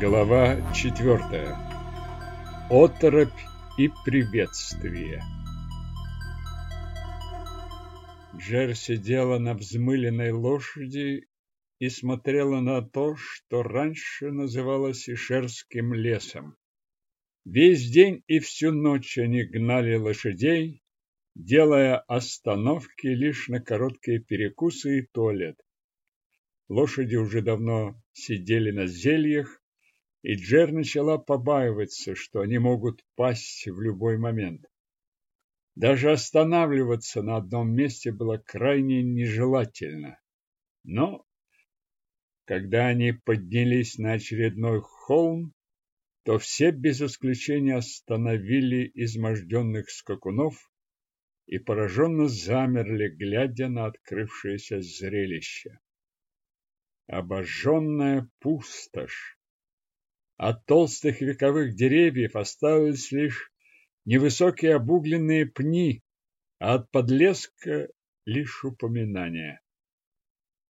Глава четвертая. Оторопь и приветствие. Джер сидела на взмыленной лошади и смотрела на то, что раньше называлось Ишерским лесом. Весь день и всю ночь они гнали лошадей, делая остановки лишь на короткие перекусы и туалет. Лошади уже давно сидели на зельях, и Джер начала побаиваться, что они могут пасть в любой момент. Даже останавливаться на одном месте было крайне нежелательно. Но когда они поднялись на очередной холм, то все без исключения остановили изможденных скакунов и пораженно замерли, глядя на открывшееся зрелище. Обожженная пустошь, от толстых вековых деревьев остались лишь невысокие обугленные пни, а от подлеска лишь упоминания.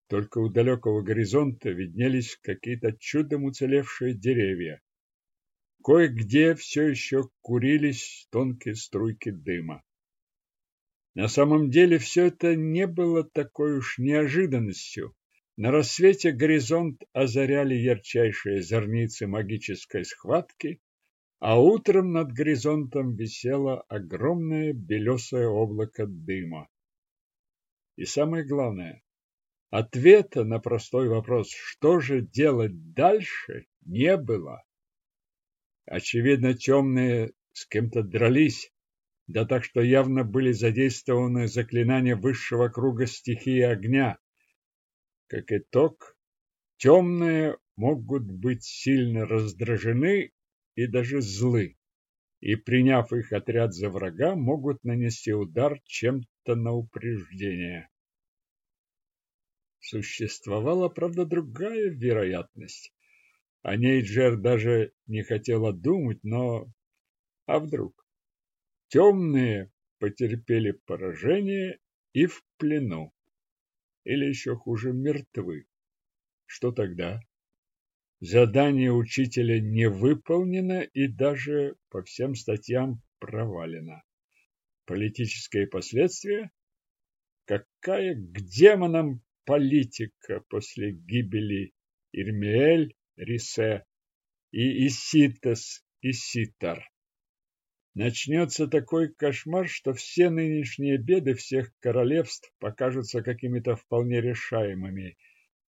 Только у далекого горизонта виднелись какие-то чудом уцелевшие деревья. Кое-где все еще курились тонкие струйки дыма. На самом деле все это не было такой уж неожиданностью. На рассвете горизонт озаряли ярчайшие зорницы магической схватки, а утром над горизонтом висело огромное белесое облако дыма. И самое главное, ответа на простой вопрос, что же делать дальше, не было. Очевидно, темные с кем-то дрались, да так что явно были задействованы заклинания высшего круга стихии огня, как итог, темные могут быть сильно раздражены и даже злы, и, приняв их отряд за врага, могут нанести удар чем-то на упреждение. Существовала, правда, другая вероятность. О ней Джер даже не хотела думать, но... А вдруг? Темные потерпели поражение и в плену или еще хуже мертвы. Что тогда? Задание учителя не выполнено и даже по всем статьям провалено. Политические последствия? Какая к демонам политика после гибели Ирмиэль, Рисе и Иситас Иситар? Начнется такой кошмар, что все нынешние беды всех королевств покажутся какими-то вполне решаемыми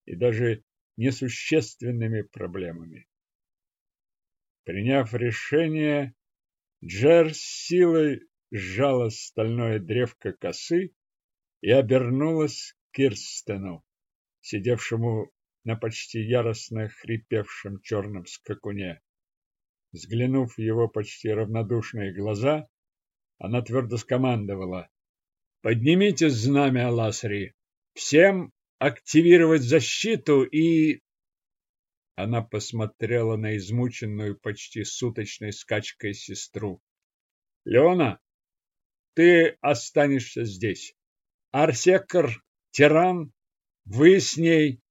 и даже несущественными проблемами. Приняв решение, Джер силой сжала стальное древко косы и обернулась к Кирстену, сидевшему на почти яростно хрипевшем черном скакуне. Взглянув в его почти равнодушные глаза, она твердо скомандовала. «Поднимите знамя Ласри! Всем активировать защиту и...» Она посмотрела на измученную почти суточной скачкой сестру. «Леона, ты останешься здесь. Арсекр, тиран, вы с ней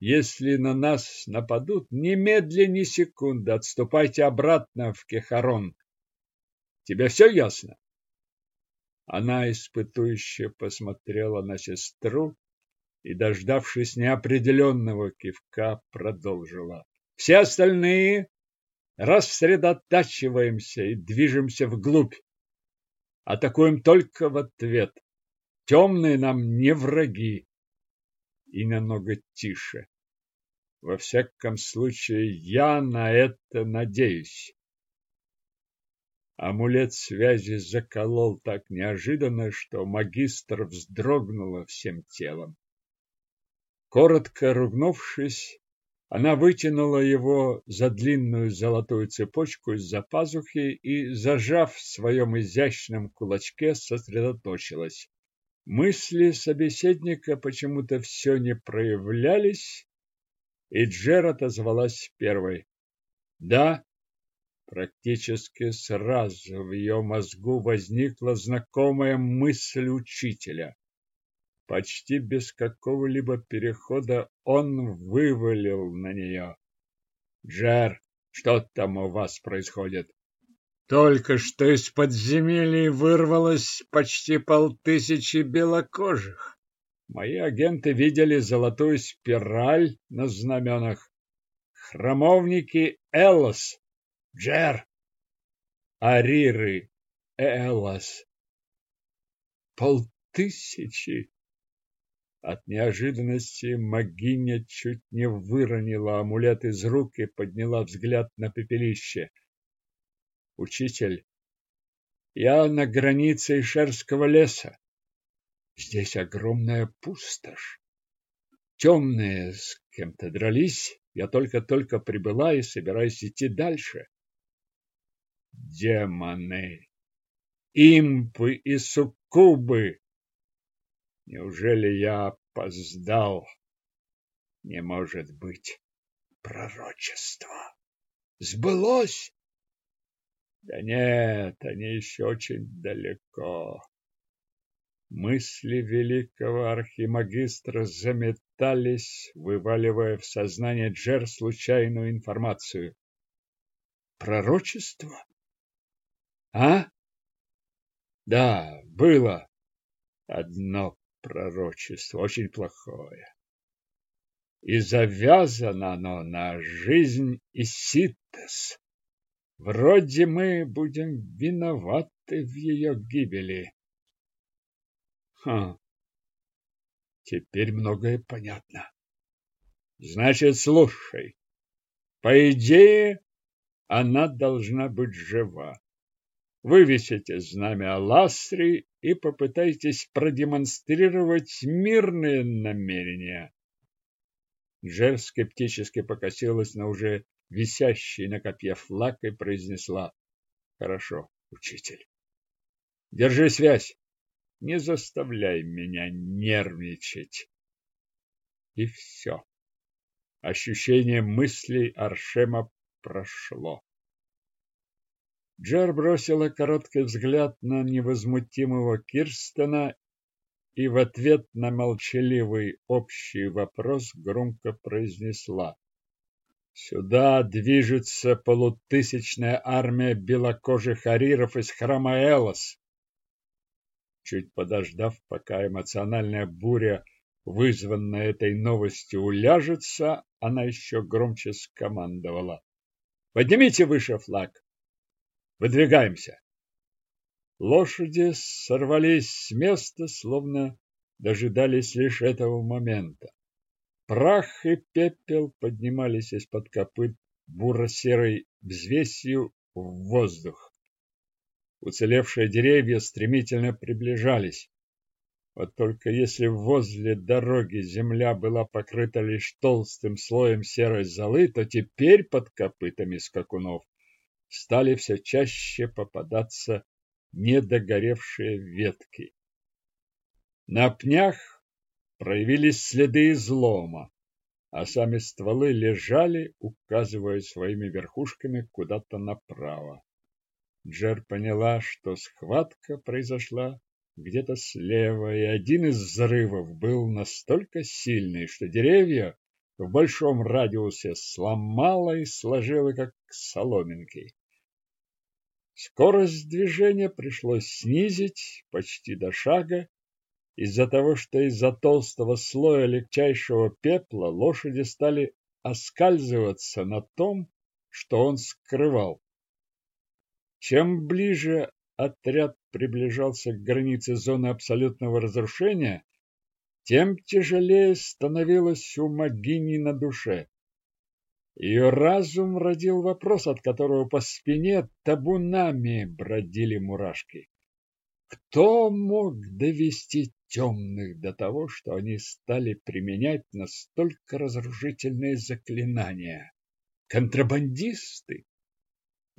если на нас нападут, немедленно ни секунды отступайте обратно в Кехарон. Тебе все ясно? Она испытующе посмотрела на сестру и, дождавшись неопределенного кивка, продолжила. Все остальные рассредотачиваемся и движемся вглубь. Атакуем только в ответ. Темные нам не враги и намного тише. Во всяком случае, я на это надеюсь. Амулет связи заколол так неожиданно, что магистр вздрогнула всем телом. Коротко ругнувшись, она вытянула его за длинную золотую цепочку из-за пазухи и, зажав в своем изящном кулачке, сосредоточилась. Мысли собеседника почему-то все не проявлялись, и Джер отозвалась первой. Да, практически сразу в ее мозгу возникла знакомая мысль учителя. Почти без какого-либо перехода он вывалил на нее. Джер, что там у вас происходит? Только что из подземелий вырвалось почти полтысячи белокожих. Мои агенты видели золотую спираль на знаменах. Храмовники Элос, Джер, Ариры, Элос. Полтысячи. От неожиданности Магиня чуть не выронила амулет из рук и подняла взгляд на пепелище. Учитель, я на границе Ишерского леса. Здесь огромная пустошь. Темные с кем-то дрались. Я только-только прибыла и собираюсь идти дальше. Демоны, импы и суккубы. Неужели я опоздал? Не может быть. Пророчество. Сбылось? Да нет, они еще очень далеко. Мысли великого архимагистра заметались, вываливая в сознание Джер случайную информацию. Пророчество? А? Да, было одно пророчество, очень плохое. И завязано оно на жизнь Иситес. Вроде мы будем виноваты в ее гибели. Ха. Теперь многое понятно. Значит, слушай. По идее, она должна быть жива. Вывесите знамя Аластри и попытайтесь продемонстрировать мирные намерения. Джер скептически покосилась на уже висящий на копье флаг и произнесла «Хорошо, учитель. Держи связь. Не заставляй меня нервничать». И все. Ощущение мыслей Аршема прошло. Джер бросила короткий взгляд на невозмутимого Кирстена и в ответ на молчаливый общий вопрос громко произнесла. Сюда движется полутысячная армия белокожих ариров из храма Элос. Чуть подождав, пока эмоциональная буря, вызванная этой новостью, уляжется, она еще громче скомандовала. «Поднимите выше флаг! Выдвигаемся!» Лошади сорвались с места, словно дожидались лишь этого момента. Прах и пепел поднимались из-под копыт буро-серой взвесью в воздух. Уцелевшие деревья стремительно приближались. Вот только если возле дороги земля была покрыта лишь толстым слоем серой золы, то теперь под копытами скакунов стали все чаще попадаться недогоревшие ветки. На пнях проявились следы излома, а сами стволы лежали, указывая своими верхушками куда-то направо. Джер поняла, что схватка произошла где-то слева, и один из взрывов был настолько сильный, что деревья в большом радиусе сломало и сложило, как соломинки. Скорость движения пришлось снизить почти до шага, из-за того, что из-за толстого слоя легчайшего пепла лошади стали оскальзываться на том, что он скрывал. Чем ближе отряд приближался к границе зоны абсолютного разрушения, тем тяжелее становилось у Магини на душе. Ее разум родил вопрос, от которого по спине табунами бродили мурашки. Кто мог довести темных до того, что они стали применять настолько разрушительные заклинания. Контрабандисты,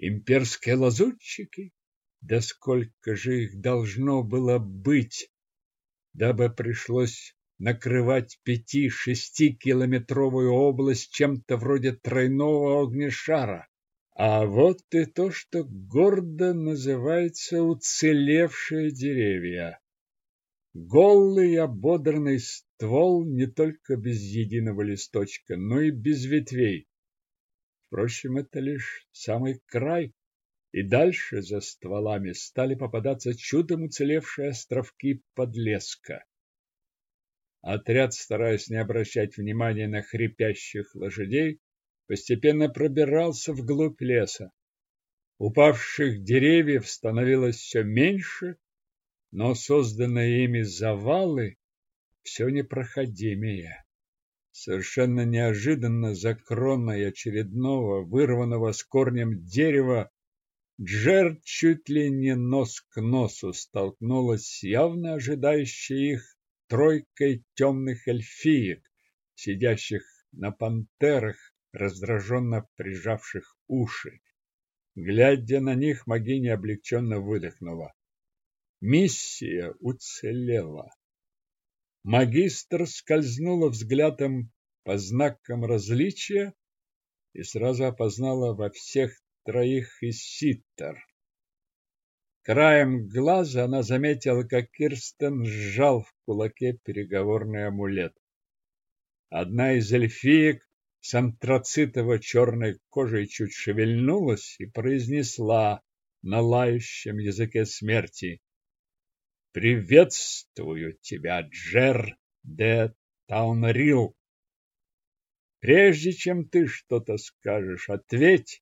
имперские лазутчики, да сколько же их должно было быть, дабы пришлось накрывать пяти-шести километровую область чем-то вроде тройного огнешара. А вот и то, что гордо называется уцелевшие деревья. Голый ободранный ствол не только без единого листочка, но и без ветвей. Впрочем, это лишь самый край, и дальше за стволами стали попадаться чудом уцелевшие островки подлеска. Отряд, стараясь не обращать внимания на хрипящих лошадей, постепенно пробирался вглубь леса. Упавших деревьев становилось все меньше, но созданные ими завалы все непроходимее. Совершенно неожиданно за кроной очередного вырванного с корнем дерева Джер чуть ли не нос к носу столкнулась с явно ожидающей их тройкой темных эльфиек, сидящих на пантерах, раздраженно прижавших уши. Глядя на них, могиня облегченно выдохнула. Миссия уцелела. Магистр скользнула взглядом по знакам различия и сразу опознала во всех троих и ситтер. Краем глаза она заметила, как Кирстен сжал в кулаке переговорный амулет. Одна из эльфиек с антрацитово-черной кожей чуть шевельнулась и произнесла на лающем языке смерти Приветствую тебя, Джер де Таунрил. Прежде чем ты что-то скажешь, ответь,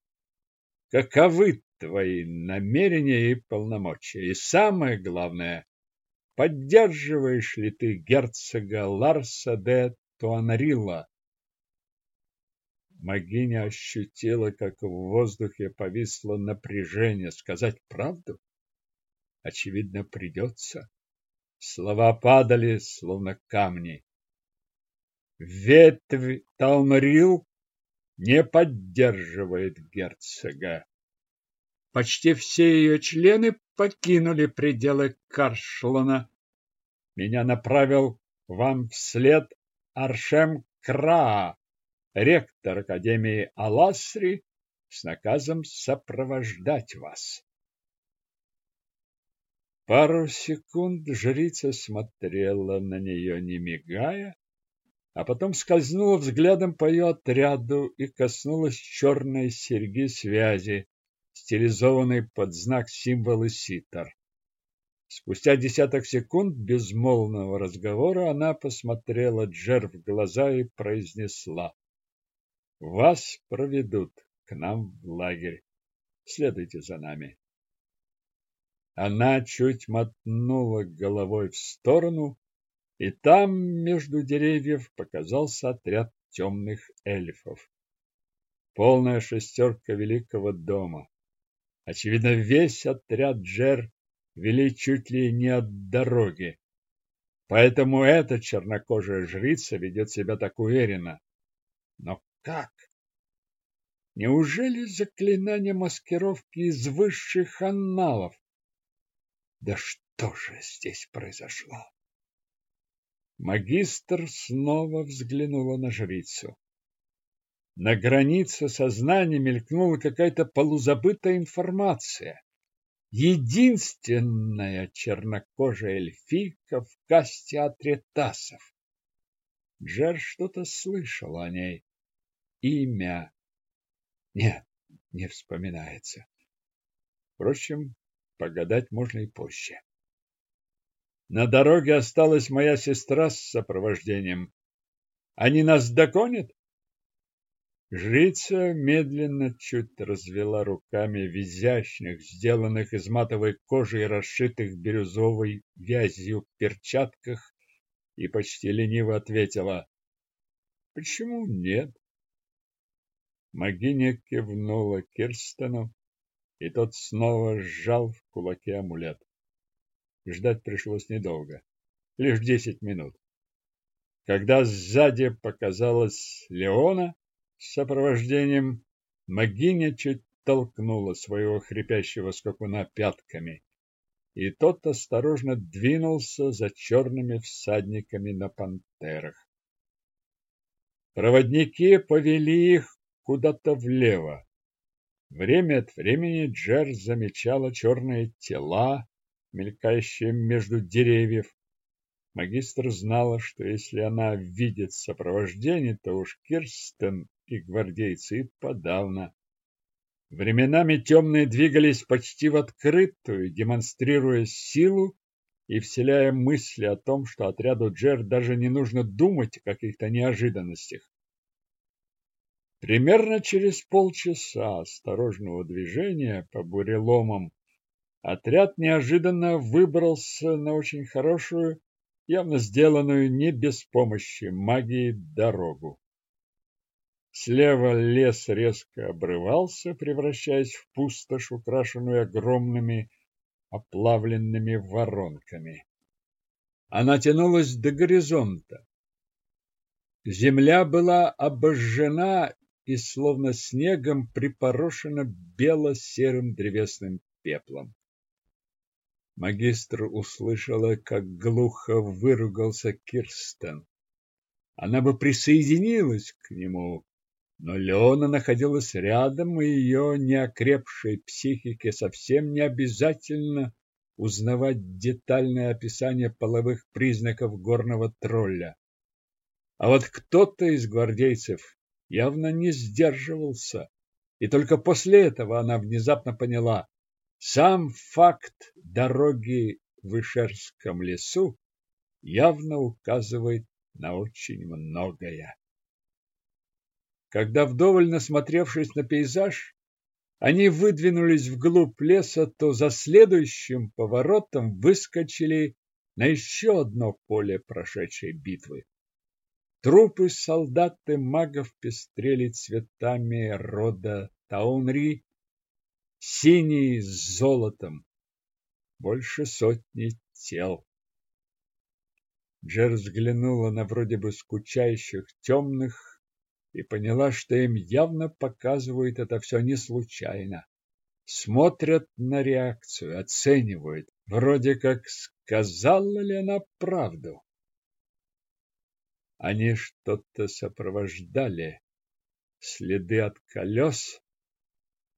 каковы твои намерения и полномочия. И самое главное, поддерживаешь ли ты герцога Ларса де Туанрила? Магиня ощутила, как в воздухе повисло напряжение. Сказать правду? Очевидно, придется. Слова падали, словно камни. Ветвь Талмарил не поддерживает герцога. Почти все ее члены покинули пределы Каршлана. Меня направил вам вслед Аршем Краа, ректор Академии Аласри, с наказом сопровождать вас. Пару секунд жрица смотрела на нее, не мигая, а потом скользнула взглядом по ее отряду и коснулась черной серьги связи, стилизованной под знак символа ситар. Спустя десяток секунд безмолвного разговора она посмотрела Джер в глаза и произнесла. «Вас проведут к нам в лагерь. Следуйте за нами». Она чуть мотнула головой в сторону, и там между деревьев показался отряд темных эльфов. Полная шестерка великого дома. Очевидно, весь отряд Джер вели чуть ли не от дороги. Поэтому эта чернокожая жрица ведет себя так уверенно. Но как? Неужели заклинание маскировки из высших анналов? Да что же здесь произошло? Магистр снова взглянула на жрицу. На границе сознания мелькнула какая-то полузабытая информация. Единственная чернокожая эльфийка в касте Атретасов. Джер что-то слышал о ней. Имя. Нет, не вспоминается. Впрочем, Погадать можно и позже. На дороге осталась моя сестра с сопровождением. Они нас догонят? Жрица медленно чуть развела руками в изящных, сделанных из матовой кожи и расшитых бирюзовой вязью перчатках и почти лениво ответила. Почему нет? Магиня кивнула Кирстену, и тот снова сжал в кулаке амулет. Ждать пришлось недолго, лишь десять минут. Когда сзади показалась Леона с сопровождением, Магиня чуть толкнула своего хрипящего скакуна пятками, и тот осторожно двинулся за черными всадниками на пантерах. Проводники повели их куда-то влево. Время от времени Джер замечала черные тела, мелькающие между деревьев. Магистр знала, что если она видит сопровождение, то уж Кирстен и гвардейцы и подавно. Временами темные двигались почти в открытую, демонстрируя силу и вселяя мысли о том, что отряду Джер даже не нужно думать о каких-то неожиданностях. Примерно через полчаса осторожного движения по буреломам отряд неожиданно выбрался на очень хорошую, явно сделанную не без помощи магии дорогу. Слева лес резко обрывался, превращаясь в пустошь, украшенную огромными оплавленными воронками. Она тянулась до горизонта. Земля была обожжена и словно снегом припорошена бело-серым древесным пеплом. Магистр услышала, как глухо выругался Кирстен. Она бы присоединилась к нему, но Леона находилась рядом, и ее неокрепшей психике совсем не обязательно узнавать детальное описание половых признаков горного тролля. А вот кто-то из гвардейцев явно не сдерживался, и только после этого она внезапно поняла, сам факт дороги в Ишерском лесу явно указывает на очень многое. Когда вдоволь насмотревшись на пейзаж, они выдвинулись вглубь леса, то за следующим поворотом выскочили на еще одно поле прошедшей битвы. Трупы солдат и магов пестрели цветами рода Таунри, синий с золотом, больше сотни тел. Джер взглянула на вроде бы скучающих темных и поняла, что им явно показывают это все не случайно. Смотрят на реакцию, оценивают, вроде как сказала ли она правду. Они что-то сопровождали, следы от колес.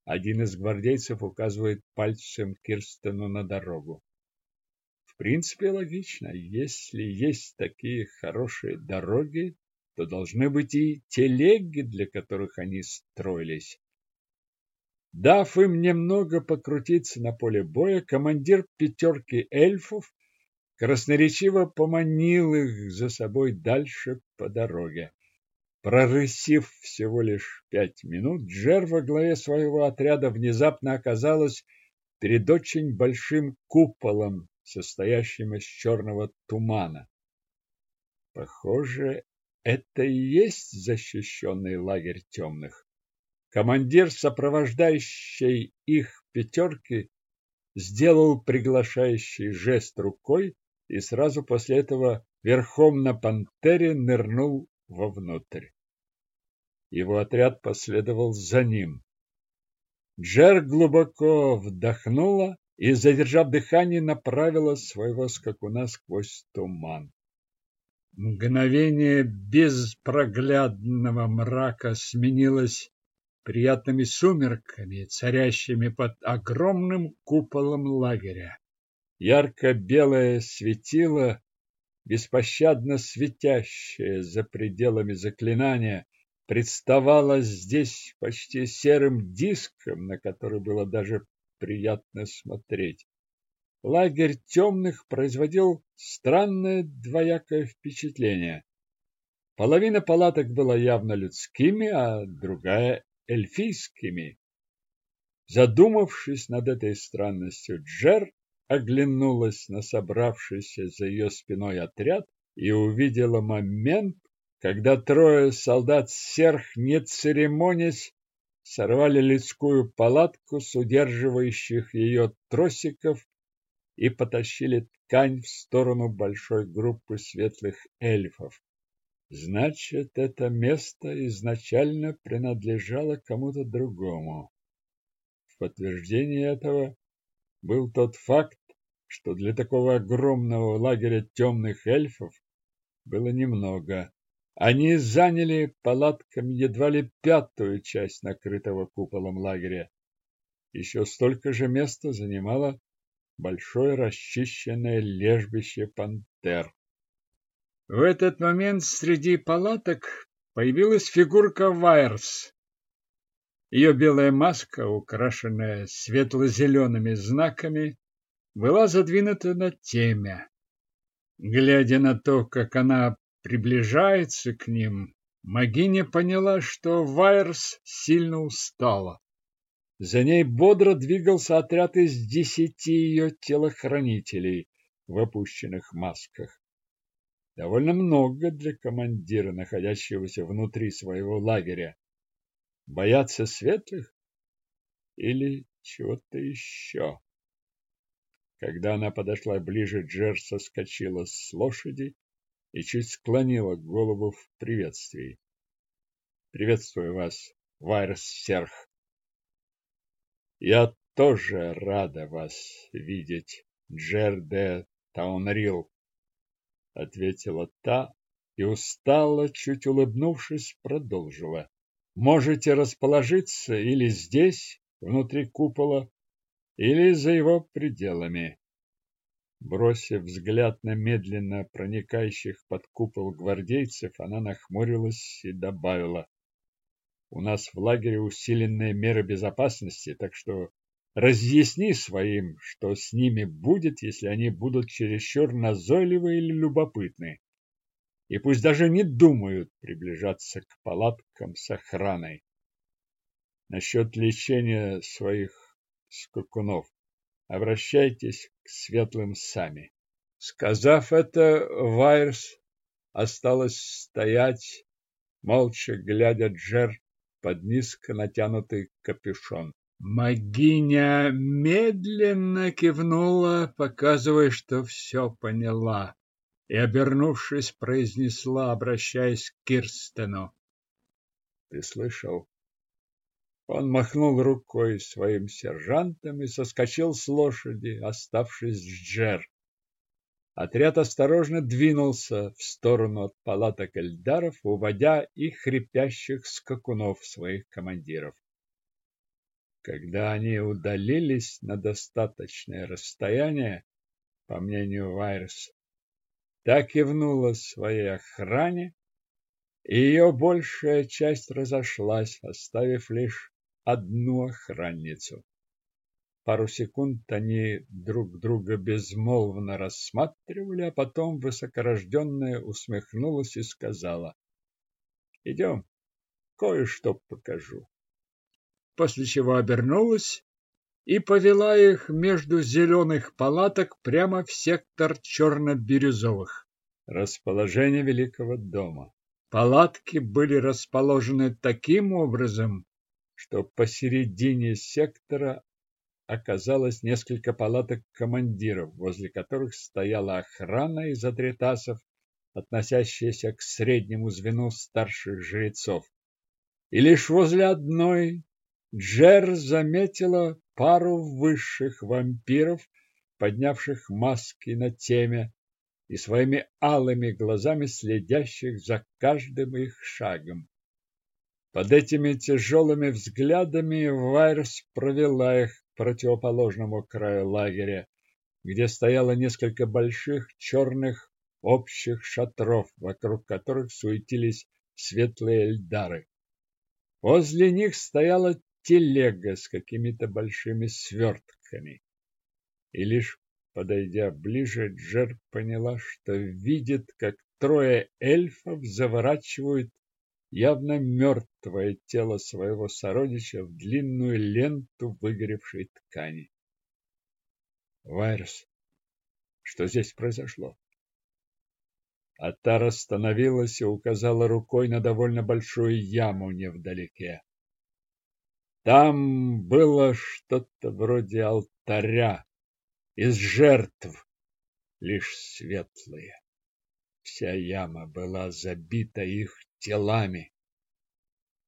Один из гвардейцев указывает пальцем Кирстену на дорогу. В принципе, логично. Если есть такие хорошие дороги, то должны быть и телеги, для которых они строились. Дав им немного покрутиться на поле боя, командир пятерки эльфов красноречиво поманил их за собой дальше по дороге. Прорысив всего лишь пять минут, Джер во главе своего отряда внезапно оказалась перед очень большим куполом, состоящим из черного тумана. Похоже, это и есть защищенный лагерь темных. Командир, сопровождающий их пятерки, сделал приглашающий жест рукой и сразу после этого верхом на пантере нырнул вовнутрь. Его отряд последовал за ним. Джер глубоко вдохнула и, задержав дыхание, направила своего скакуна сквозь туман. Мгновение безпроглядного мрака сменилось приятными сумерками, царящими под огромным куполом лагеря. Ярко-белое светило, беспощадно светящее за пределами заклинания, представало здесь почти серым диском, на который было даже приятно смотреть. Лагерь темных производил странное двоякое впечатление. Половина палаток была явно людскими, а другая – эльфийскими. Задумавшись над этой странностью, Джер оглянулась на собравшийся за ее спиной отряд и увидела момент, когда трое солдат серх, не церемонясь, сорвали людскую палатку с удерживающих ее тросиков и потащили ткань в сторону большой группы светлых эльфов. Значит, это место изначально принадлежало кому-то другому. В подтверждение этого был тот факт, что для такого огромного лагеря темных эльфов было немного. Они заняли палатками едва ли пятую часть накрытого куполом лагеря. Еще столько же места занимала большое расчищенное лежбище пантер. В этот момент среди палаток появилась фигурка Вайерс. Ее белая маска, украшенная светло-зелеными знаками, была задвинута на темя. Глядя на то, как она приближается к ним, Магиня поняла, что Вайерс сильно устала. За ней бодро двигался отряд из десяти ее телохранителей в опущенных масках. Довольно много для командира, находящегося внутри своего лагеря. Бояться светлых или чего-то еще? Когда она подошла ближе, Джер соскочила с лошади и чуть склонила голову в приветствии. «Приветствую вас, Вайрс Серх!» «Я тоже рада вас видеть, Джер де Таунрил!» ответила та и устало, чуть улыбнувшись, продолжила. Можете расположиться или здесь, внутри купола, или за его пределами. Бросив взгляд на медленно проникающих под купол гвардейцев, она нахмурилась и добавила. У нас в лагере усиленные меры безопасности, так что Разъясни своим, что с ними будет, если они будут чересчур назойливы или любопытны. И пусть даже не думают приближаться к палаткам с охраной. Насчет лечения своих скакунов обращайтесь к светлым сами. Сказав это, Вайерс осталось стоять, молча глядя Джер под низко натянутый капюшон. Магиня медленно кивнула, показывая, что все поняла, и, обернувшись, произнесла, обращаясь к Кирстену. «Ты слышал?» Он махнул рукой своим сержантам и соскочил с лошади, оставшись с Джер. Отряд осторожно двинулся в сторону от палаток эльдаров, уводя их хрипящих скакунов своих командиров. Когда они удалились на достаточное расстояние, по мнению Вайрса, так кивнула своей охране, и ее большая часть разошлась, оставив лишь одну охранницу. Пару секунд они друг друга безмолвно рассматривали, а потом высокорожденная усмехнулась и сказала, «Идем, кое-что покажу» после чего обернулась и повела их между зеленых палаток прямо в сектор черно-бирюзовых. Расположение Великого дома. Палатки были расположены таким образом, что посередине сектора оказалось несколько палаток командиров, возле которых стояла охрана из атритасов, относящаяся к среднему звену старших жрецов. И лишь возле одной Джер заметила пару высших вампиров, поднявших маски на теме и своими алыми глазами следящих за каждым их шагом. Под этими тяжелыми взглядами Вайрс провела их к противоположному краю лагеря, где стояло несколько больших черных общих шатров, вокруг которых суетились светлые эльдары. Возле них стояла телега с какими-то большими свертками. И лишь подойдя ближе, Джер поняла, что видит, как трое эльфов заворачивают явно мертвое тело своего сородича в длинную ленту выгоревшей ткани. Вайрс, что здесь произошло? Атара остановилась и указала рукой на довольно большую яму невдалеке. Там было что-то вроде алтаря из жертв, лишь светлые. Вся яма была забита их телами.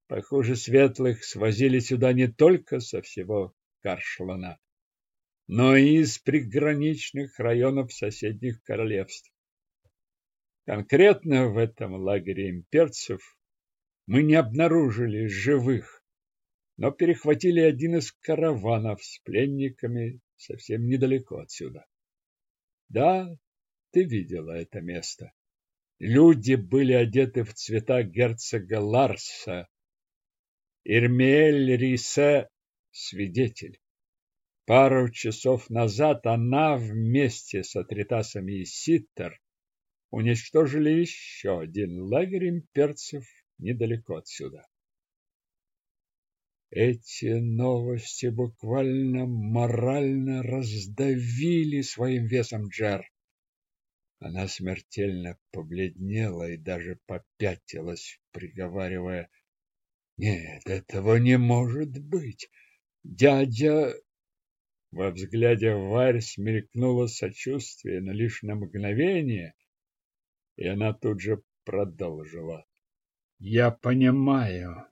Похоже, светлых свозили сюда не только со всего Каршлана, но и из приграничных районов соседних королевств. Конкретно в этом лагере имперцев мы не обнаружили живых но перехватили один из караванов с пленниками совсем недалеко отсюда. Да, ты видела это место. Люди были одеты в цвета герцога Ларса. Ирмель Рисе – свидетель. Пару часов назад она вместе с Атритасами и Ситтер уничтожили еще один лагерь имперцев недалеко отсюда. Эти новости буквально морально раздавили своим весом Джер. Она смертельно побледнела и даже попятилась, приговаривая, «Нет, этого не может быть! Дядя...» Во взгляде Варь мелькнуло сочувствие, но лишь на мгновение, и она тут же продолжила. «Я понимаю,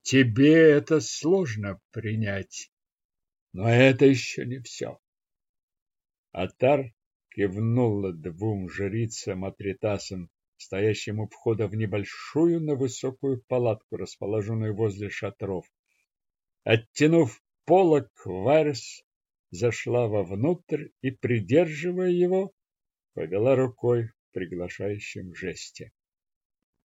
тебе это сложно принять, но это еще не все». Атар кивнула двум жрицам-атритасам, стоящим у входа в небольшую, но высокую палатку, расположенную возле шатров. Оттянув полок, Варс зашла вовнутрь и, придерживая его, повела рукой в приглашающем жесте.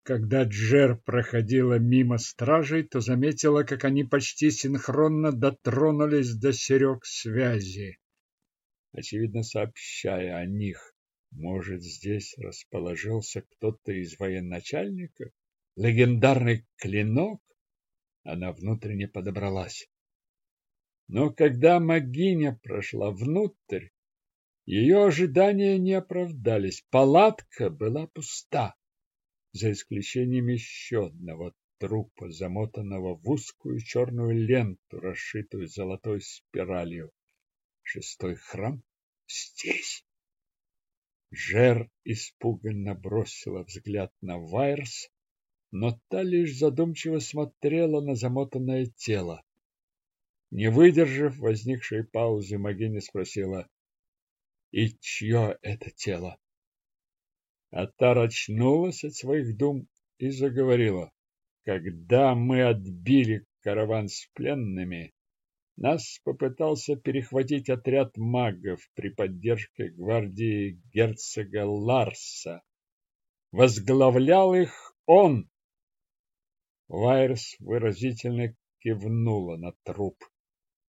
Когда Джер проходила мимо стражей, то заметила, как они почти синхронно дотронулись до серег связи очевидно сообщая о них. Может, здесь расположился кто-то из военачальников? Легендарный клинок? Она внутренне подобралась. Но когда Магиня прошла внутрь, ее ожидания не оправдались. Палатка была пуста, за исключением еще одного трупа, замотанного в узкую черную ленту, расшитую золотой спиралью. Шестой храм здесь. Жер испуганно бросила взгляд на Вайерс, но та лишь задумчиво смотрела на замотанное тело. Не выдержав возникшей паузы, Магини спросила, «И чье это тело?» А та очнулась от своих дум и заговорила, «Когда мы отбили караван с пленными, нас попытался перехватить отряд магов при поддержке гвардии герцога Ларса. Возглавлял их он. Вайерс выразительно кивнула на труп.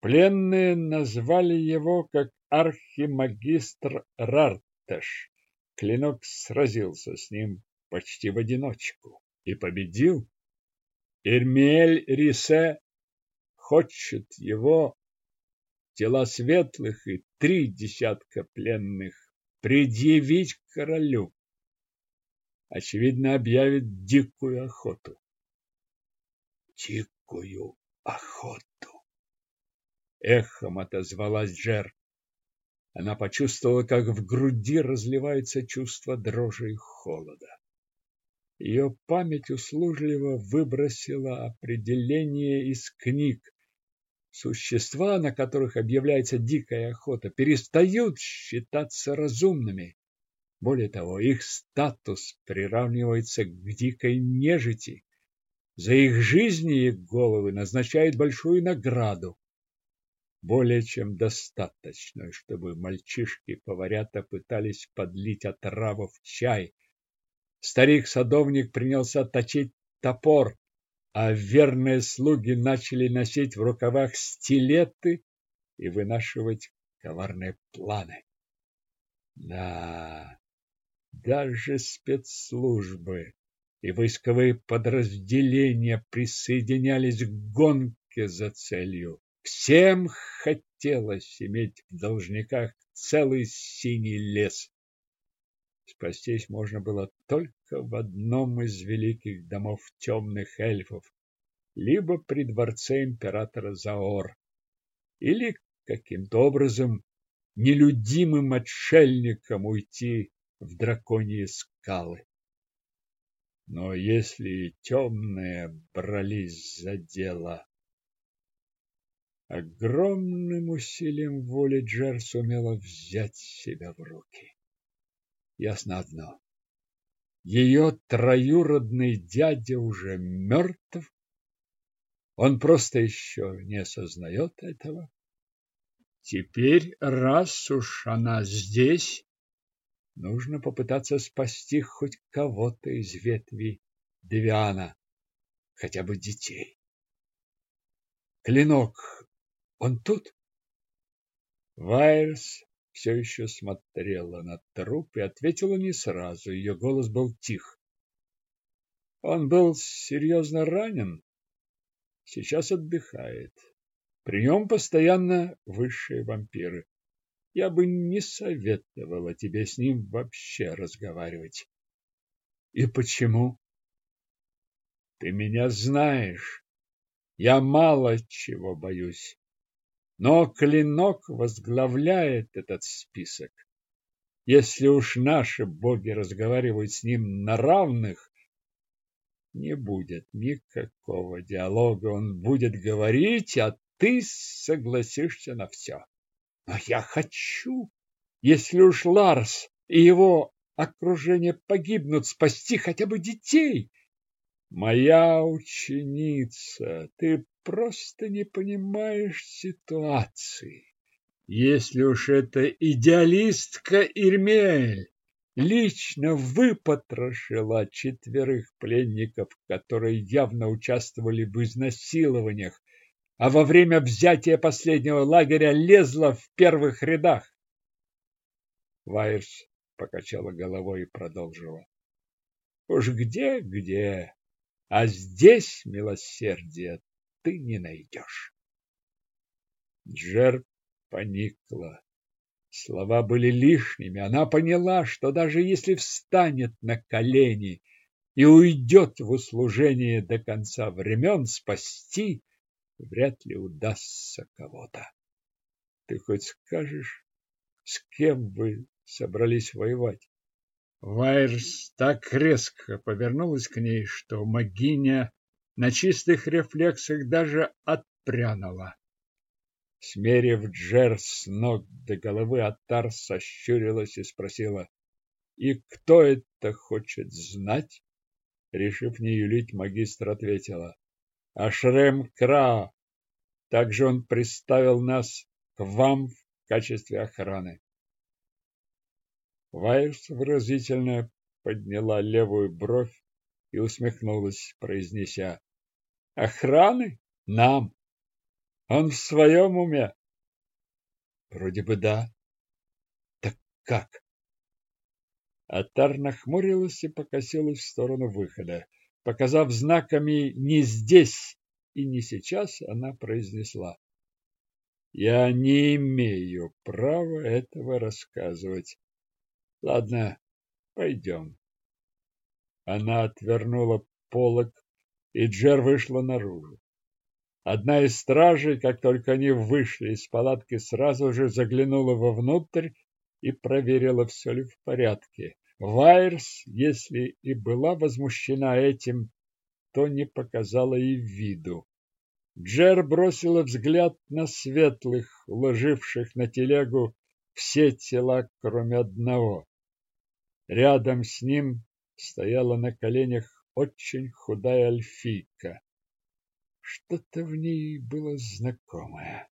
Пленные назвали его как архимагистр Рартеш. Клинок сразился с ним почти в одиночку и победил. Ирмель Рисе хочет его, тела светлых и три десятка пленных, предъявить королю. Очевидно, объявит дикую охоту. Дикую охоту. Эхом отозвалась Джер. Она почувствовала, как в груди разливается чувство дрожи и холода. Ее память услужливо выбросила определение из книг, Существа, на которых объявляется дикая охота, перестают считаться разумными. Более того, их статус приравнивается к дикой нежити. За их жизни и головы назначают большую награду. Более чем достаточно, чтобы мальчишки-поварята пытались подлить отраву в чай. Старик-садовник принялся точить топор, а верные слуги начали носить в рукавах стилеты и вынашивать коварные планы. Да, даже спецслужбы и войсковые подразделения присоединялись к гонке за целью. Всем хотелось иметь в должниках целый синий лес. Спастись можно было только в одном из великих домов темных эльфов, либо при дворце императора Заор, или каким-то образом нелюдимым отшельником уйти в драконьи скалы. Но если темные брались за дело, огромным усилием воли Джер сумела взять себя в руки. Ясно одно. Ее троюродный дядя уже мертв. Он просто еще не осознает этого. Теперь, раз уж она здесь, Нужно попытаться спасти хоть кого-то из ветви Девиана, хотя бы детей. Клинок, он тут? Вайерс все еще смотрела на труп и ответила не сразу. Ее голос был тих. Он был серьезно ранен. Сейчас отдыхает. При нем постоянно высшие вампиры. Я бы не советовала тебе с ним вообще разговаривать. И почему? Ты меня знаешь. Я мало чего боюсь. Но клинок возглавляет этот список. Если уж наши боги разговаривают с ним на равных, не будет никакого диалога. Он будет говорить, а ты согласишься на все. Но я хочу, если уж Ларс и его окружение погибнут, спасти хотя бы детей. Моя ученица, ты просто не понимаешь ситуации. Если уж это идеалистка Ирмель лично выпотрошила четверых пленников, которые явно участвовали в изнасилованиях, а во время взятия последнего лагеря лезла в первых рядах. Вайерс покачала головой и продолжила. Уж где-где, а здесь милосердия ты не найдешь. Джер поникла. Слова были лишними. Она поняла, что даже если встанет на колени и уйдет в услужение до конца времен, спасти вряд ли удастся кого-то. Ты хоть скажешь, с кем вы собрались воевать? Вайерс так резко повернулась к ней, что Магиня на чистых рефлексах даже отпрянула. Смерив Джер с ног до головы, Атар сощурилась и спросила, «И кто это хочет знать?» Решив не юлить, магистр ответила, Ашрем Кра. Также он представил нас к вам в качестве охраны. Вайерс выразительно подняла левую бровь и усмехнулась, произнеся «Охраны? Нам? Он в своем уме?» «Вроде бы да. Так как?» Атар нахмурилась и покосилась в сторону выхода. Показав знаками «не здесь» и «не сейчас», она произнесла. «Я не имею права этого рассказывать. Ладно, пойдем». Она отвернула полок, и Джер вышла наружу. Одна из стражей, как только они вышли из палатки, сразу же заглянула вовнутрь и проверила, все ли в порядке. Вайерс, если и была возмущена этим, то не показала и виду. Джер бросила взгляд на светлых, уложивших на телегу все тела, кроме одного. Рядом с ним стояла на коленях очень худая альфийка. Что-то в ней было знакомое.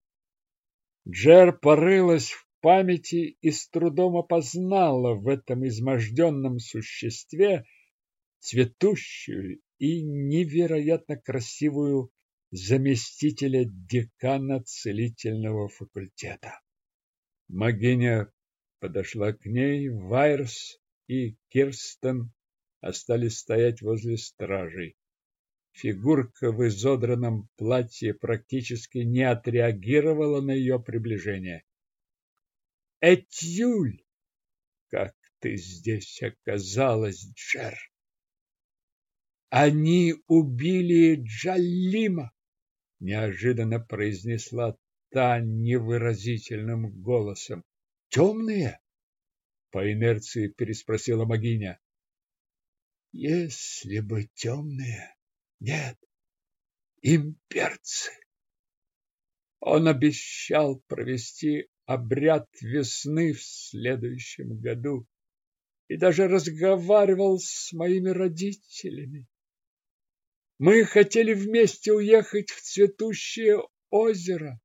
Джер порылась в памяти и с трудом опознала в этом изможденном существе цветущую и невероятно красивую заместителя декана целительного факультета. Магиня подошла к ней, Вайерс и Кирстен остались стоять возле стражей. Фигурка в изодранном платье практически не отреагировала на ее приближение. Этюль! Как ты здесь оказалась, Джер? Они убили Джалима, неожиданно произнесла та невыразительным голосом. Темные? По инерции переспросила Магиня. Если бы темные, нет, имперцы. Он обещал провести обряд весны в следующем году и даже разговаривал с моими родителями. Мы хотели вместе уехать в цветущее озеро.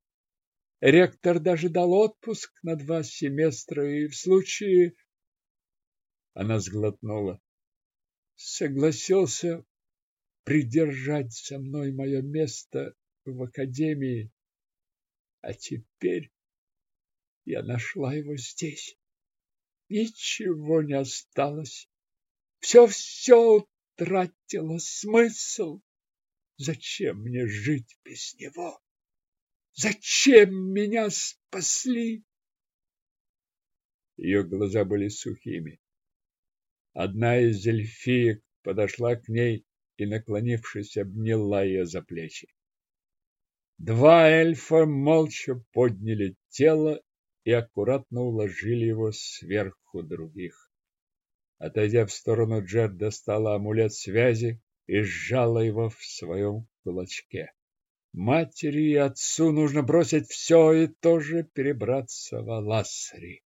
Ректор даже дал отпуск на два семестра, и в случае... Она сглотнула. Согласился придержать со мной мое место в академии. А теперь я нашла его здесь. Ничего не осталось. Все-все утратило смысл. Зачем мне жить без него? Зачем меня спасли? Ее глаза были сухими. Одна из эльфиек подошла к ней и, наклонившись, обняла ее за плечи. Два эльфа молча подняли тело и аккуратно уложили его сверху других. Отойдя в сторону, Джет достала амулет связи и сжала его в своем кулачке. Матери и отцу нужно бросить все и тоже перебраться в Аласри.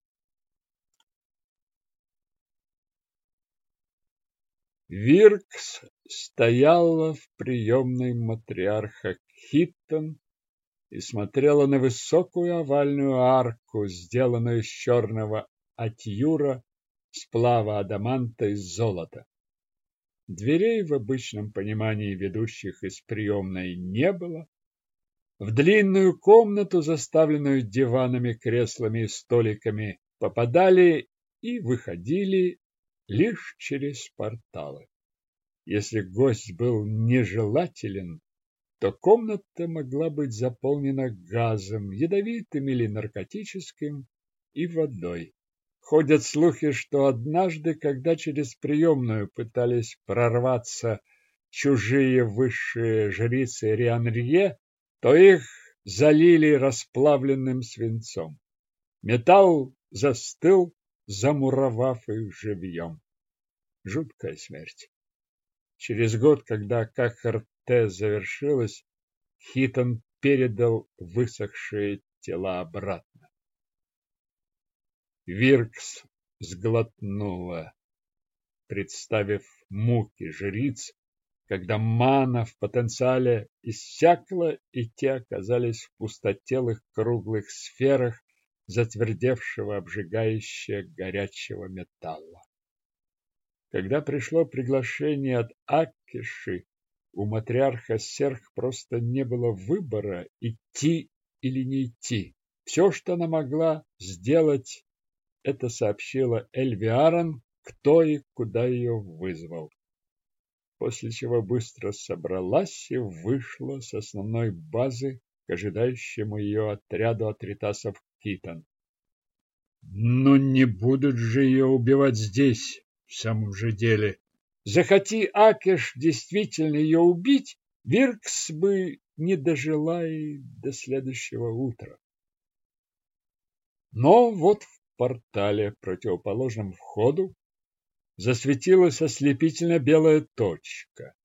Виркс стояла в приемной матриарха Хиттон и смотрела на высокую овальную арку, сделанную из черного атьюра, сплава адаманта и золота. Дверей в обычном понимании ведущих из приемной не было. В длинную комнату, заставленную диванами, креслами и столиками, попадали и выходили лишь через порталы. Если гость был нежелателен, то комната могла быть заполнена газом, ядовитым или наркотическим, и водой. Ходят слухи, что однажды, когда через приемную пытались прорваться чужие высшие жрицы Рианрье, то их залили расплавленным свинцом. Металл застыл, замуровав их живьем. Жуткая смерть. Через год, когда КХРТ завершилась, Хитон передал высохшие тела обратно. Виркс сглотнула, представив муки жриц, когда мана в потенциале иссякла, и те оказались в пустотелых круглых сферах затвердевшего обжигающе горячего металла. Когда пришло приглашение от Аккиши, у матриарха Серх просто не было выбора, идти или не идти. Все, что она могла сделать, это сообщила Эльвиарон, кто и куда ее вызвал. После чего быстро собралась и вышла с основной базы к ожидающему ее отряду атритасов Китон. Но не будут же ее убивать здесь, в самом же деле. Захоти Акеш действительно ее убить, Виркс бы не дожила и до следующего утра. Но вот в портале, противоположном входу, засветилась ослепительно белая точка.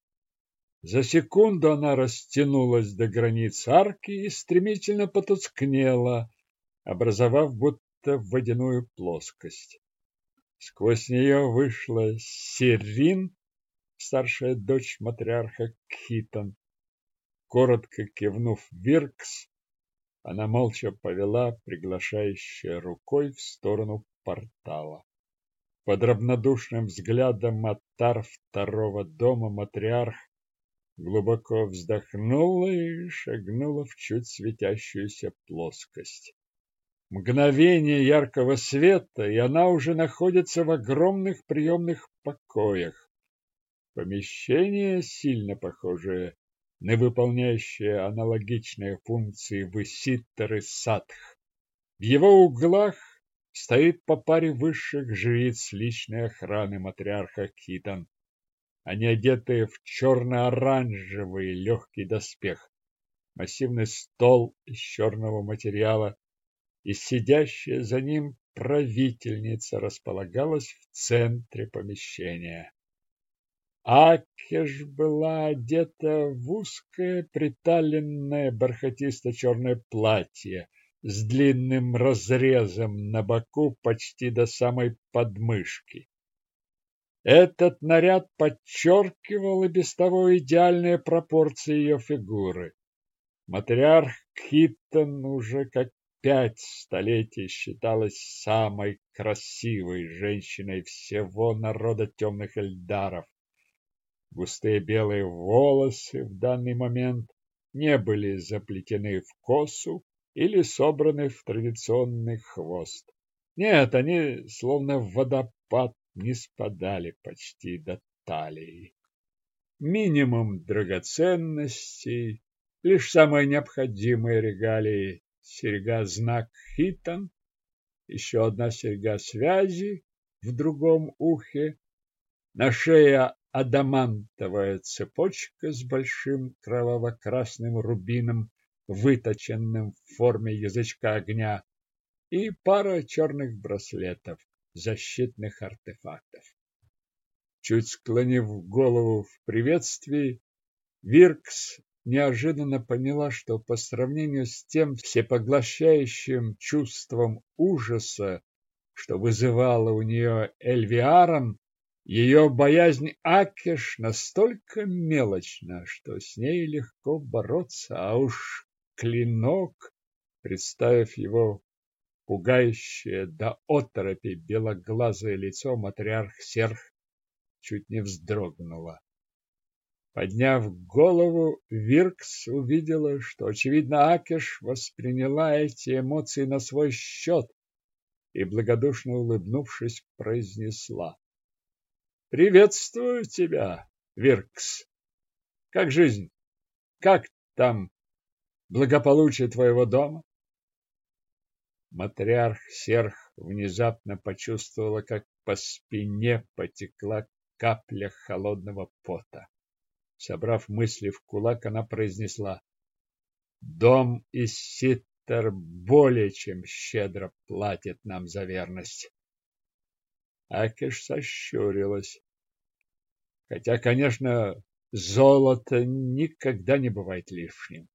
За секунду она растянулась до границ арки и стремительно потускнела, образовав будто водяную плоскость. Сквозь нее вышла Сирин, старшая дочь матриарха Кхитон. Коротко кивнув Виркс, она молча повела приглашающей рукой в сторону портала. Под равнодушным взглядом Атар второго дома матриарх глубоко вздохнула и шагнула в чуть светящуюся плоскость. Мгновение яркого света, и она уже находится в огромных приемных покоях. Помещение, сильно похожее на выполняющее аналогичные функции Выситтер и Садх. В его углах стоит по паре высших жриц личной охраны матриарха Китан. Они одеты в черно-оранжевый легкий доспех, массивный стол из черного материала, и сидящая за ним правительница располагалась в центре помещения. Акеш была одета в узкое приталенное бархатисто-черное платье с длинным разрезом на боку почти до самой подмышки. Этот наряд подчеркивал и без того идеальные пропорции ее фигуры. Матриарх Киттон уже как пять столетий считалась самой красивой женщиной всего народа темных эльдаров. Густые белые волосы в данный момент не были заплетены в косу или собраны в традиционный хвост. Нет, они, словно водопад, не спадали почти до талии. Минимум драгоценностей, лишь самые необходимые регалии, серьга-знак хитон, еще одна серьга связи в другом ухе, на шее адамантовая цепочка с большим кроваво-красным рубином, выточенным в форме язычка огня, и пара черных браслетов, защитных артефактов. Чуть склонив голову в приветствии, Виркс неожиданно поняла, что по сравнению с тем всепоглощающим чувством ужаса, что вызывало у нее Эльвиаром, ее боязнь Акеш настолько мелочна, что с ней легко бороться, а уж клинок, представив его пугающее до оторопи белоглазое лицо, матриарх Серх чуть не вздрогнула. Подняв голову, Виркс увидела, что, очевидно, Акеш восприняла эти эмоции на свой счет и, благодушно улыбнувшись, произнесла. «Приветствую тебя, Виркс! Как жизнь? Как там благополучие твоего дома?» Матриарх Серх внезапно почувствовала, как по спине потекла капля холодного пота. Собрав мысли в кулак, она произнесла «Дом из Ситтер более чем щедро платит нам за верность». Акиш сощурилась. Хотя, конечно, золото никогда не бывает лишним.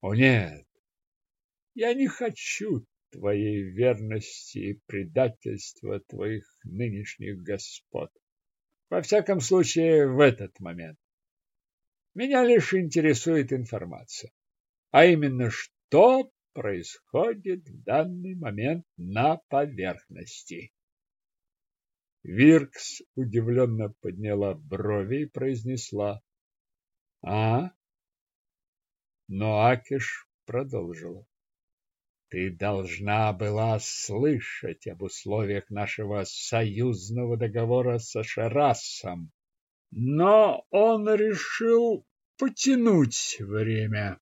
О нет, я не хочу твоей верности и предательства твоих нынешних господ. Во всяком случае, в этот момент. Меня лишь интересует информация. А именно, что происходит в данный момент на поверхности. Виркс удивленно подняла брови и произнесла «А?». Но Акиш продолжила. Ты должна была слышать об условиях нашего союзного договора со Шарасом. Но он решил потянуть время.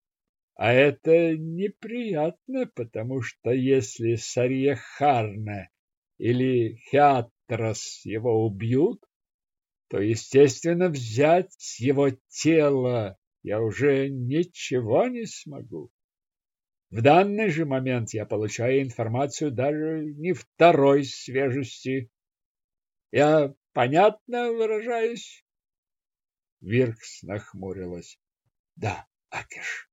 А это неприятно, потому что если Сарья Харна или Хиатрос его убьют, то, естественно, взять его тела я уже ничего не смогу. В данный же момент я получаю информацию даже не второй свежести. Я понятно выражаюсь? Виркс нахмурилась. Да, Акиш.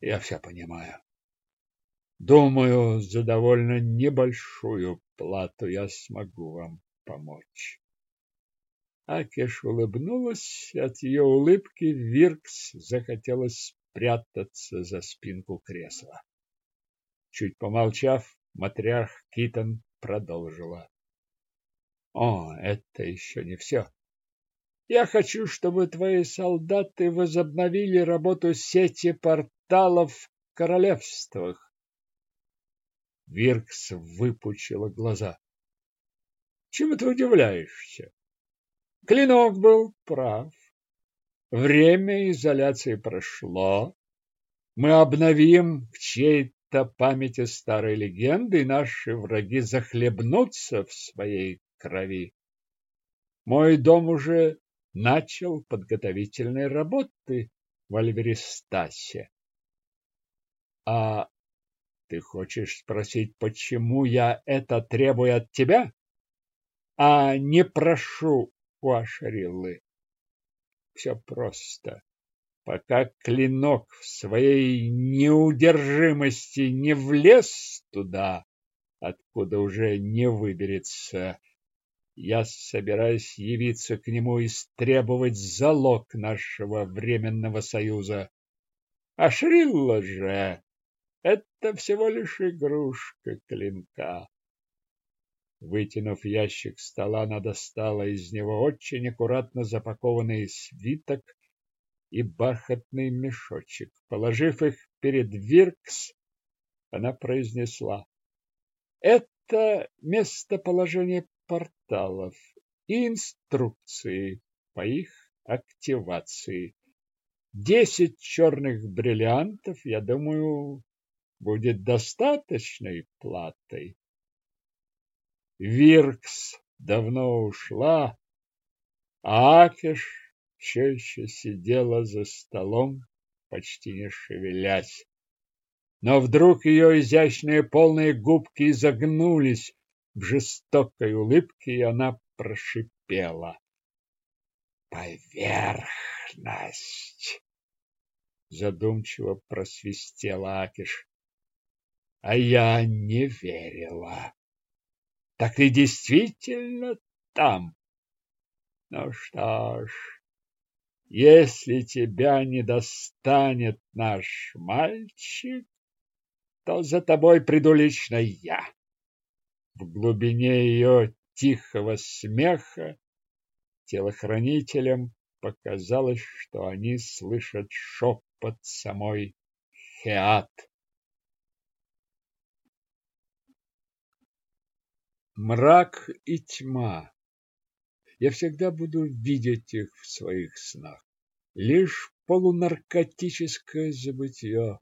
Я все понимаю. Думаю, за довольно небольшую плату я смогу вам помочь. Акиш улыбнулась, от ее улыбки Виркс захотелось спрятаться за спинку кресла. Чуть помолчав, матрях Китон продолжила. О, это еще не все. Я хочу, чтобы твои солдаты возобновили работу сети порталов в королевствах. Виркс выпучила глаза. Чему ты удивляешься? Клинок был прав. Время изоляции прошло. Мы обновим в чьей-то памяти старые легенды, и наши враги захлебнутся в своей крови. Мой дом уже начал подготовительные работы в Альверистасе. А ты хочешь спросить, почему я это требую от тебя, а не прошу у Ашариллы? Все просто. Пока клинок в своей неудержимости не влез туда, откуда уже не выберется, я собираюсь явиться к нему и требовать залог нашего временного союза. А Шрилла же Это всего лишь игрушка клинка. Вытянув ящик стола, она достала из него очень аккуратно запакованный свиток и бархатный мешочек. Положив их перед Виркс, она произнесла. Это местоположение порталов и инструкции по их активации. Десять черных бриллиантов, я думаю, будет достаточной платой. Виркс давно ушла, а Акиш все еще сидела за столом, почти не шевелясь. Но вдруг ее изящные полные губки изогнулись в жестокой улыбке, и она прошипела. «Поверхность!» Задумчиво просвистела Акиш. А я не верила. Так и действительно там. Ну что ж, если тебя не достанет наш мальчик, то за тобой приду лично я. В глубине ее тихого смеха телохранителям показалось, что они слышат шепот самой Хеат. Мрак и тьма я всегда буду видеть их в своих снах. Лишь полунаркотическое забытье,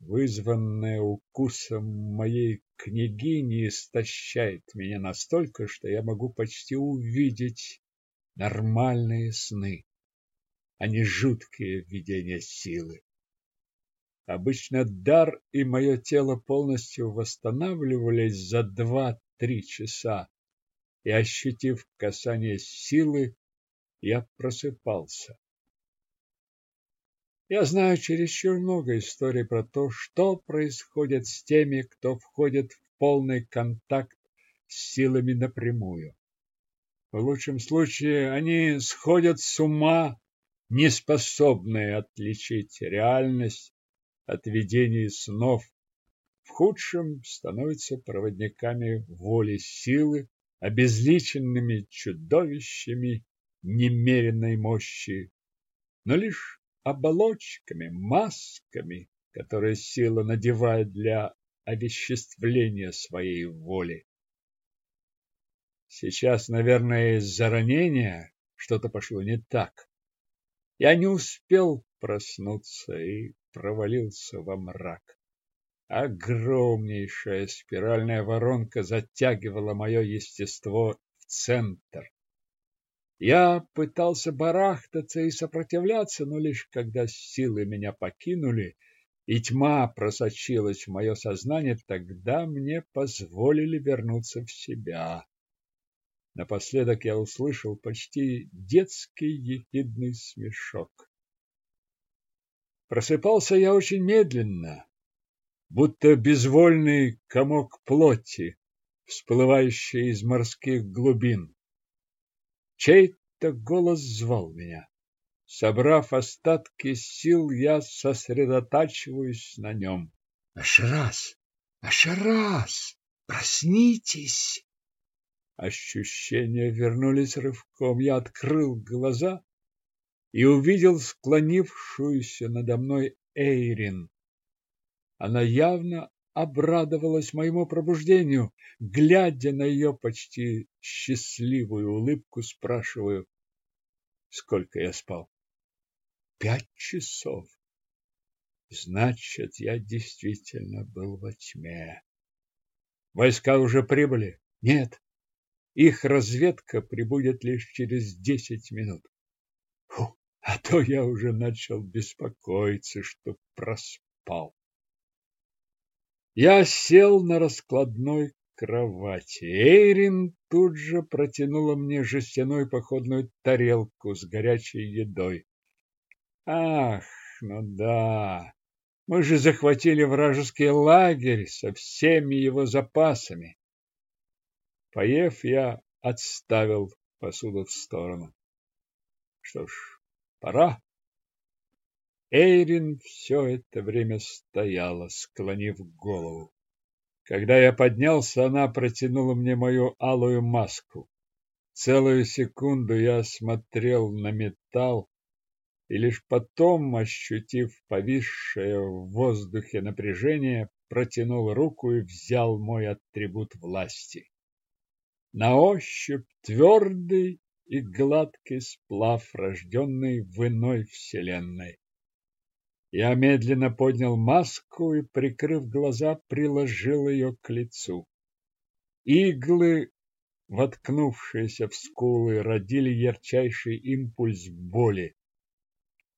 вызванное укусом моей княгини, истощает меня настолько, что я могу почти увидеть нормальные сны, а не жуткие видения силы. Обычно дар и мое тело полностью восстанавливались за два-три часа, и, ощутив касание силы, я просыпался. Я знаю чересчур много историй про то, что происходит с теми, кто входит в полный контакт с силами напрямую. В лучшем случае они сходят с ума, не способные отличить реальность от видений снов. Худшем становятся проводниками воли силы, обезличенными чудовищами немеренной мощи, но лишь оболочками, масками, которые сила надевает для овеществления своей воли. Сейчас, наверное, из-за ранения что-то пошло не так. Я не успел проснуться и провалился во мрак. Огромнейшая спиральная воронка затягивала мое естество в центр. Я пытался барахтаться и сопротивляться, но лишь когда силы меня покинули и тьма просочилась в мое сознание, тогда мне позволили вернуться в себя. Напоследок я услышал почти детский ехидный смешок. Просыпался я очень медленно, будто безвольный комок плоти, всплывающий из морских глубин. Чей-то голос звал меня. Собрав остатки сил, я сосредотачиваюсь на нем. Ашрас! Ашрас! Проснитесь! Ощущения вернулись рывком. Я открыл глаза и увидел склонившуюся надо мной Эйрин. Она явно обрадовалась моему пробуждению. Глядя на ее почти счастливую улыбку, спрашиваю, сколько я спал. Пять часов. Значит, я действительно был во тьме. Войска уже прибыли? Нет. Их разведка прибудет лишь через десять минут. Фу, а то я уже начал беспокоиться, что проспал. Я сел на раскладной кровати. Эйрин тут же протянула мне жестяную походную тарелку с горячей едой. Ах, ну да, мы же захватили вражеский лагерь со всеми его запасами. Поев, я отставил посуду в сторону. Что ж, пора. Эйрин все это время стояла, склонив голову. Когда я поднялся, она протянула мне мою алую маску. Целую секунду я смотрел на металл, и лишь потом, ощутив повисшее в воздухе напряжение, протянул руку и взял мой атрибут власти. На ощупь твердый и гладкий сплав, рожденный в иной вселенной. Я медленно поднял маску и, прикрыв глаза, приложил ее к лицу. Иглы, воткнувшиеся в скулы, родили ярчайший импульс боли.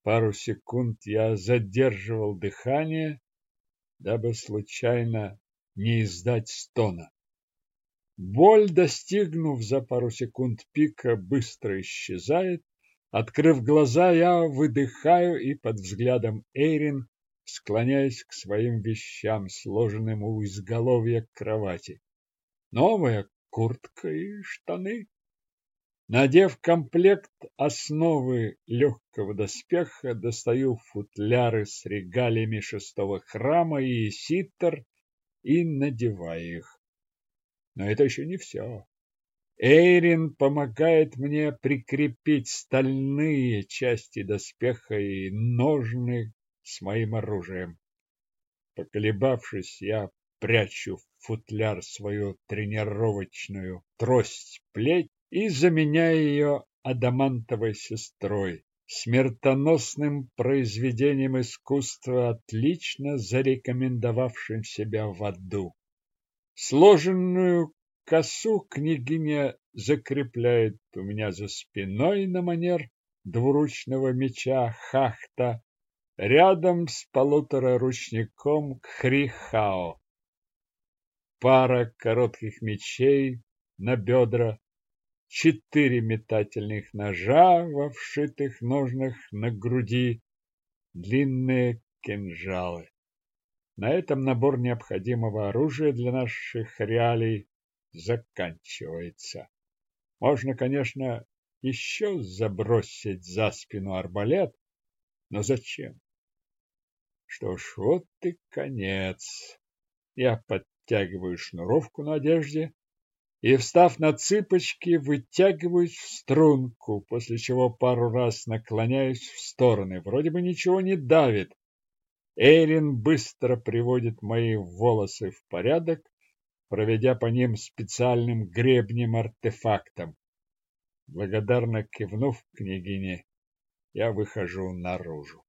Пару секунд я задерживал дыхание, дабы случайно не издать стона. Боль, достигнув за пару секунд пика, быстро исчезает. Открыв глаза, я выдыхаю и под взглядом Эйрин склоняюсь к своим вещам, сложенным у изголовья кровати. Новая куртка и штаны. Надев комплект основы легкого доспеха, достаю футляры с регалиями шестого храма и ситер и надеваю их. Но это еще не все. Эйрин помогает мне прикрепить стальные части доспеха и ножны с моим оружием. Поколебавшись, я прячу в футляр свою тренировочную трость-плеть и заменяю ее адамантовой сестрой, смертоносным произведением искусства, отлично зарекомендовавшим себя в аду. Сложенную косу княгиня закрепляет у меня за спиной на манер двуручного меча хахта рядом с полутораручником Хрихао. Пара коротких мечей на бедра, четыре метательных ножа во вшитых ножнах на груди, длинные кинжалы. На этом набор необходимого оружия для наших реалий заканчивается. Можно, конечно, еще забросить за спину арбалет, но зачем? Что ж, вот и конец. Я подтягиваю шнуровку на одежде и, встав на цыпочки, вытягиваюсь в струнку, после чего пару раз наклоняюсь в стороны. Вроде бы ничего не давит, Эйрин быстро приводит мои волосы в порядок, проведя по ним специальным гребнем-артефактом. Благодарно кивнув княгине, я выхожу наружу.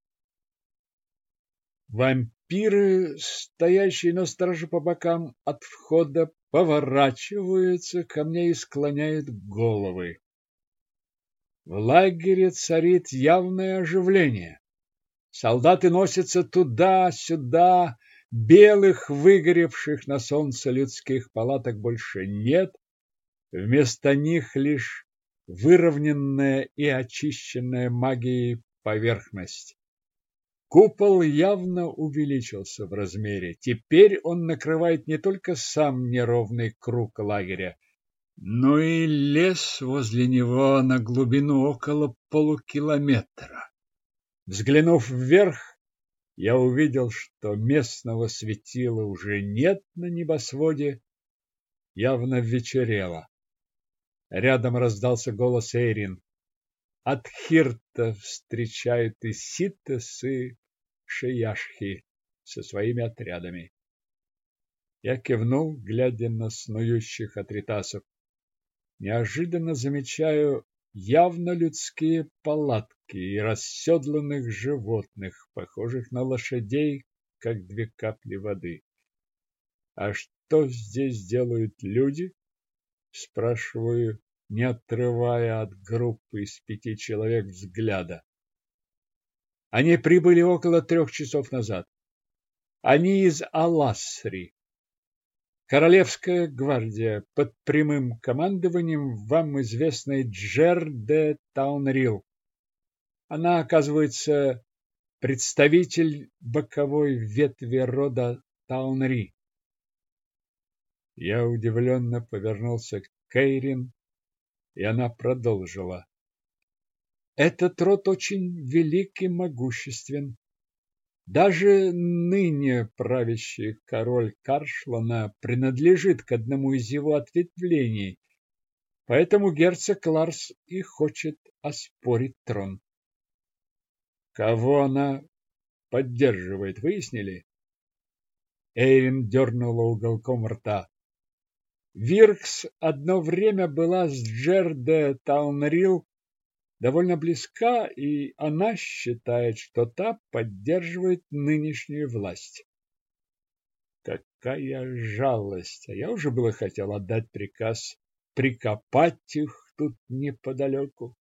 Вампиры, стоящие на страже по бокам от входа, поворачиваются ко мне и склоняют головы. В лагере царит явное оживление. Солдаты носятся туда-сюда, белых, выгоревших на солнце людских палаток больше нет. Вместо них лишь выровненная и очищенная магией поверхность. Купол явно увеличился в размере. Теперь он накрывает не только сам неровный круг лагеря, но и лес возле него на глубину около полукилометра. Взглянув вверх, я увидел, что местного светила уже нет на небосводе, явно вечерело. Рядом раздался голос Эйрин. От Хирта встречают и Ситес, и Шияшхи со своими отрядами. Я кивнул, глядя на снующих атритасов. Неожиданно замечаю явно людские палатки и расседланных животных, похожих на лошадей, как две капли воды. А что здесь делают люди? Спрашиваю, не отрывая от группы из пяти человек взгляда. Они прибыли около трех часов назад. Они из Аласри, Королевская гвардия под прямым командованием вам известной Джер де Таунрил. Она, оказывается, представитель боковой ветви рода Таунри. Я удивленно повернулся к Кейрин, и она продолжила. Этот род очень велик и могуществен. Даже ныне правящий король Каршлана принадлежит к одному из его ответвлений, поэтому герцог Ларс и хочет оспорить трон. Кого она поддерживает, выяснили? Эйрин дернула уголком рта. Виркс одно время была с Джерде Таунрил довольно близка, и она считает, что та поддерживает нынешнюю власть. Какая жалость! А я уже было хотел отдать приказ прикопать их тут неподалеку.